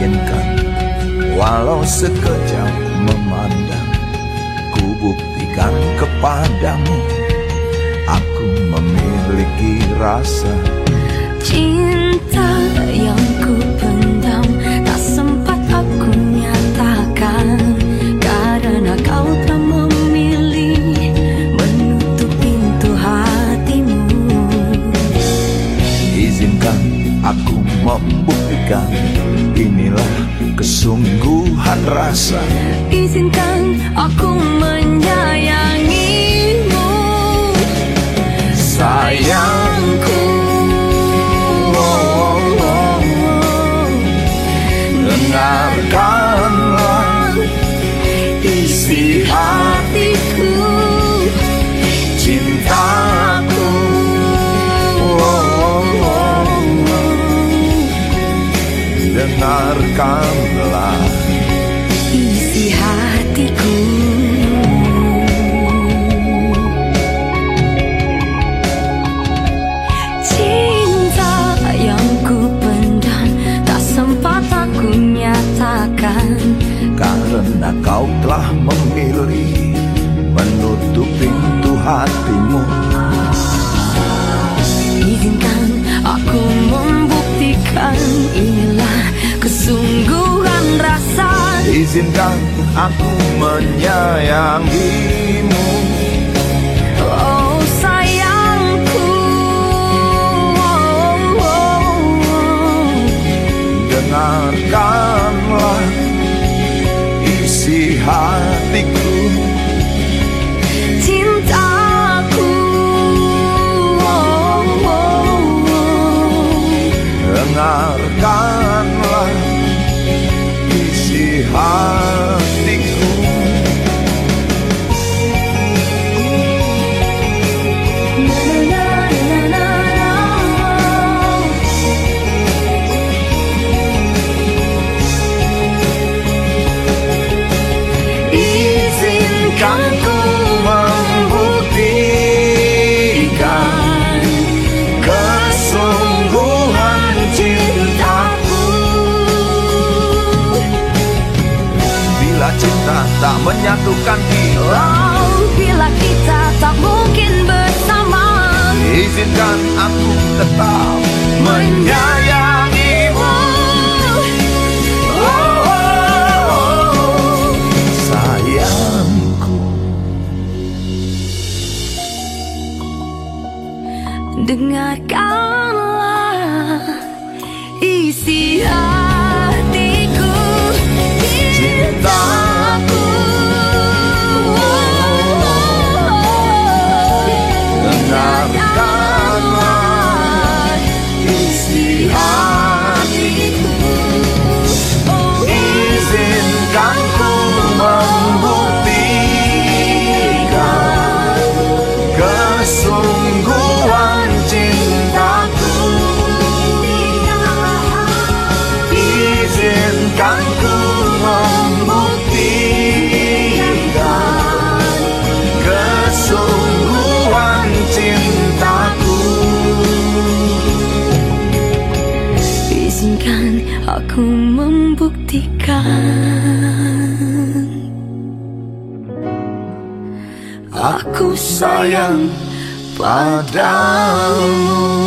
Izinkan walau sekejap memandang Ku buktikan kepadamu Aku memiliki rasa Cinta kesungguhan rasa. Izinkan aku menyayangimu. Sayangku. Oh, oh, oh. Dengarkanlah isi Hatiku cintaku. Oh, Karena kau telah memilih Menutup pintu hatimu. Izinkan aku membuktikan Inilah kesungguhan rasa. Izinkan aku menyayangimu Izinkan ku membuktikan Kesungguhan cintaku. Bila cinta tak menyatukan kita Oh, bila kita tak mungkin bersama Izinkan aku tetap menyayangimu Dengarkanlah isi hatiku Izinkan ku membuktikan Kesungguhan cintaku? Izinkan aku membuktikan Aku sayang padamu